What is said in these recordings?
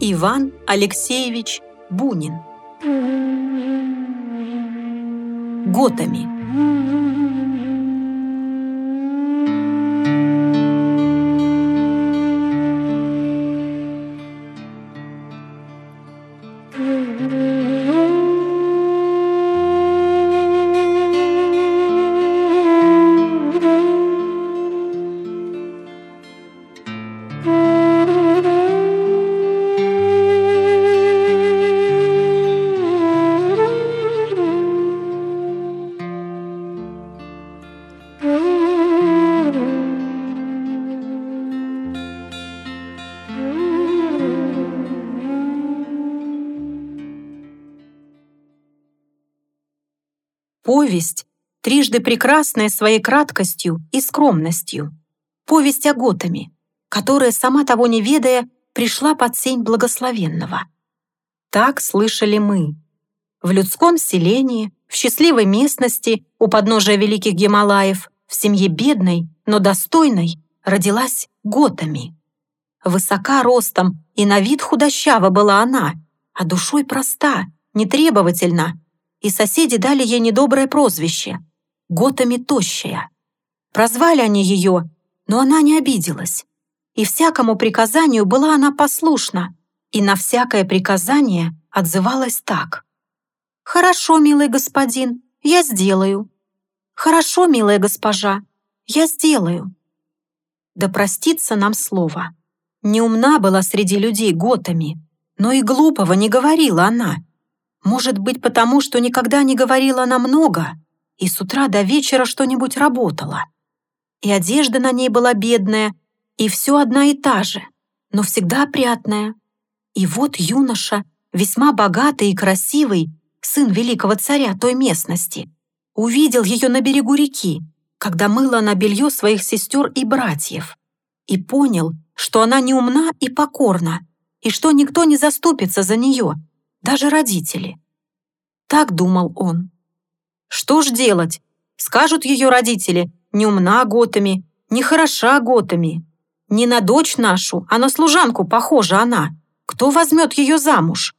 Иван Алексеевич Бунин. Готами. Повесть, трижды прекрасная своей краткостью и скромностью. Повесть о Готами, которая, сама того не ведая, пришла под сень благословенного. Так слышали мы. В людском селении, в счастливой местности, у подножия великих Гималаев, в семье бедной, но достойной, родилась Готами. Высока ростом и на вид худощава была она, а душой проста, нетребовательна, и соседи дали ей недоброе прозвище — Готами Тощая. Прозвали они ее, но она не обиделась. И всякому приказанию была она послушна, и на всякое приказание отзывалась так. «Хорошо, милый господин, я сделаю. Хорошо, милая госпожа, я сделаю». Да простится нам слово. Неумна была среди людей готами, но и глупого не говорила она — может быть, потому что никогда не говорила она много и с утра до вечера что-нибудь работала. И одежда на ней была бедная, и все одна и та же, но всегда опрятная. И вот юноша, весьма богатый и красивый, сын великого царя той местности, увидел ее на берегу реки, когда мыла на белье своих сестер и братьев, и понял, что она не умна и покорна, и что никто не заступится за нее — даже родители. Так думал он. Что ж делать? Скажут ее родители, не умна готами, не хороша готами. Не на дочь нашу, а на служанку похожа она. Кто возьмет ее замуж?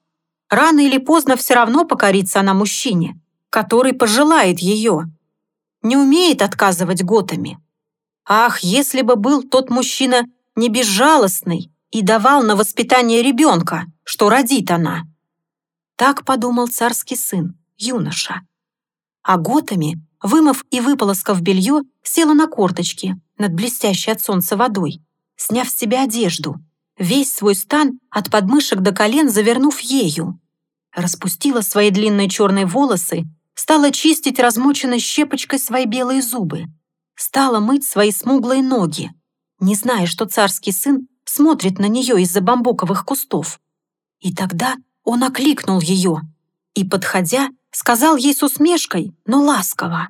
Рано или поздно все равно покорится она мужчине, который пожелает ее. Не умеет отказывать готами. Ах, если бы был тот мужчина не безжалостный и давал на воспитание ребенка, что родит она. Так подумал царский сын, юноша. А готами, вымыв и выполоскав белье, села на корточки над блестящей от солнца водой, сняв с себя одежду, весь свой стан от подмышек до колен завернув ею. Распустила свои длинные черные волосы, стала чистить размоченной щепочкой свои белые зубы, стала мыть свои смуглые ноги, не зная, что царский сын смотрит на нее из-за бамбуковых кустов. И тогда он окликнул ее и, подходя, сказал ей с усмешкой, но ласково.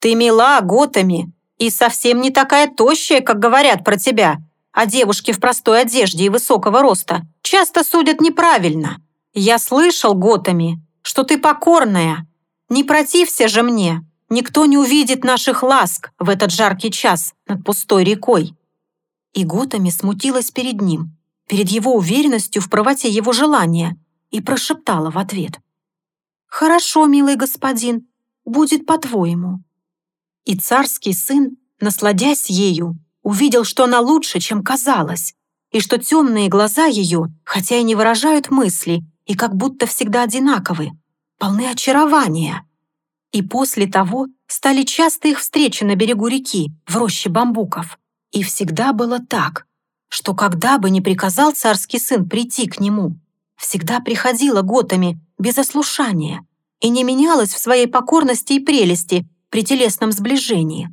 «Ты мила готами и совсем не такая тощая, как говорят про тебя, а девушки в простой одежде и высокого роста часто судят неправильно. Я слышал готами, что ты покорная. Не протився же мне, никто не увидит наших ласк в этот жаркий час над пустой рекой». И готами смутилась перед ним, перед его уверенностью в правоте его желания и прошептала в ответ. «Хорошо, милый господин, будет по-твоему». И царский сын, насладясь ею, увидел, что она лучше, чем казалось, и что темные глаза ее, хотя и не выражают мысли, и как будто всегда одинаковы, полны очарования. И после того стали часто их встречи на берегу реки, в роще бамбуков. И всегда было так что когда бы ни приказал царский сын прийти к нему, всегда приходила готами без ослушания и не менялась в своей покорности и прелести при телесном сближении,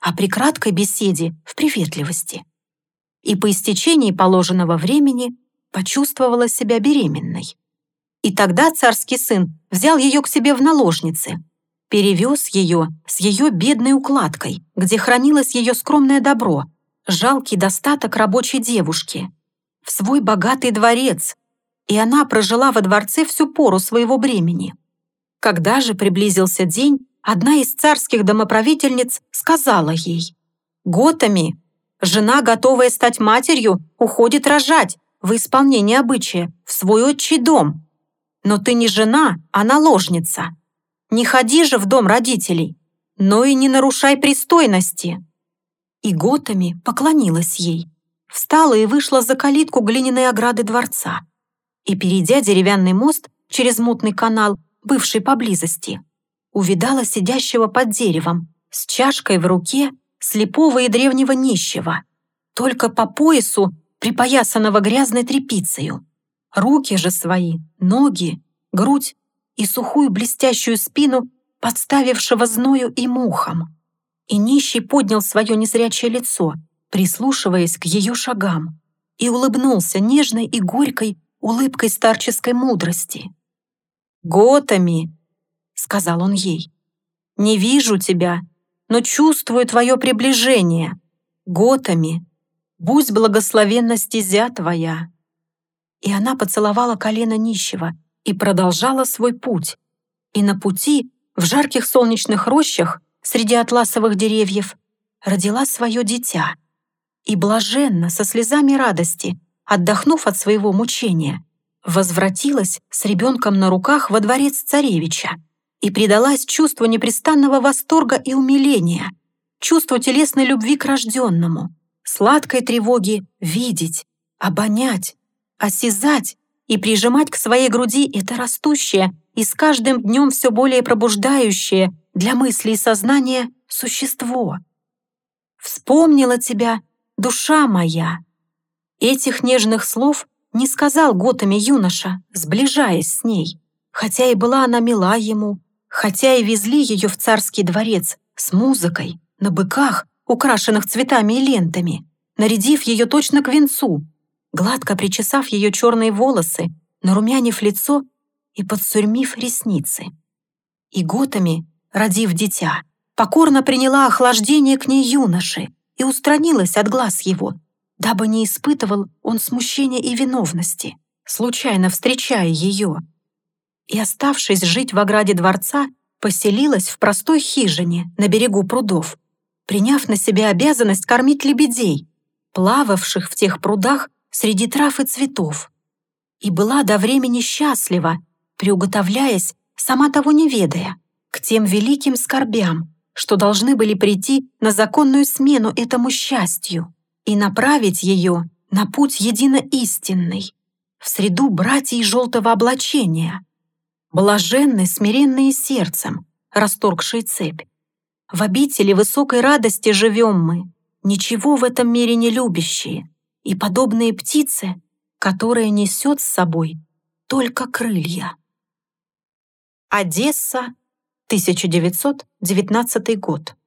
а при краткой беседе в приветливости. И по истечении положенного времени почувствовала себя беременной. И тогда царский сын взял ее к себе в наложницы, перевез ее с ее бедной укладкой, где хранилось ее скромное добро — жалкий достаток рабочей девушки, в свой богатый дворец, и она прожила во дворце всю пору своего бремени. Когда же приблизился день, одна из царских домоправительниц сказала ей, «Готами, жена, готовая стать матерью, уходит рожать в исполнении обычая в свой отчий дом. Но ты не жена, а наложница. Не ходи же в дом родителей, но и не нарушай пристойности». И Готами поклонилась ей, встала и вышла за калитку глиняной ограды дворца. И, перейдя деревянный мост через мутный канал, бывший поблизости, увидала сидящего под деревом, с чашкой в руке, слепого и древнего нищего, только по поясу, припоясанного грязной тряпицею. Руки же свои, ноги, грудь и сухую блестящую спину подставившего зною и мухам. И нищий поднял свое незрячее лицо, прислушиваясь к ее шагам, и улыбнулся нежной и горькой улыбкой старческой мудрости. «Готами!» — сказал он ей. «Не вижу тебя, но чувствую твое приближение. Готами! Будь благословенна стезя твоя!» И она поцеловала колено нищего и продолжала свой путь. И на пути в жарких солнечных рощах среди атласовых деревьев родила свое дитя. И блаженно, со слезами радости, отдохнув от своего мучения, возвратилась с ребенком на руках во дворец царевича и предалась чувству непрестанного восторга и умиления, чувству телесной любви к рожденному, сладкой тревоги видеть, обонять, осязать и прижимать к своей груди это растущее и с каждым днем все более пробуждающее для мысли и сознания существо. «Вспомнила тебя, душа моя!» Этих нежных слов не сказал готами юноша, сближаясь с ней, хотя и была она мила ему, хотя и везли ее в царский дворец с музыкой, на быках, украшенных цветами и лентами, нарядив ее точно к венцу, гладко причесав ее черные волосы, нарумянив лицо и подсурьмив ресницы. И готами, родив дитя, покорно приняла охлаждение к ней юноши и устранилась от глаз его, дабы не испытывал он смущения и виновности, случайно встречая ее. И, оставшись жить в ограде дворца, поселилась в простой хижине на берегу прудов, приняв на себя обязанность кормить лебедей, плававших в тех прудах среди трав и цветов. И была до времени счастлива, приуготовляясь, сама того не ведая, к тем великим скорбям, что должны были прийти на законную смену этому счастью и направить ее на путь едино истинный, в среду братьей желтого облачения, блаженны, смиренные сердцем, расторгшие цепь. В обители высокой радости живем мы, ничего в этом мире не любящие, и подобные птице, которая несет с собой только крылья. Одесса, 1919 год.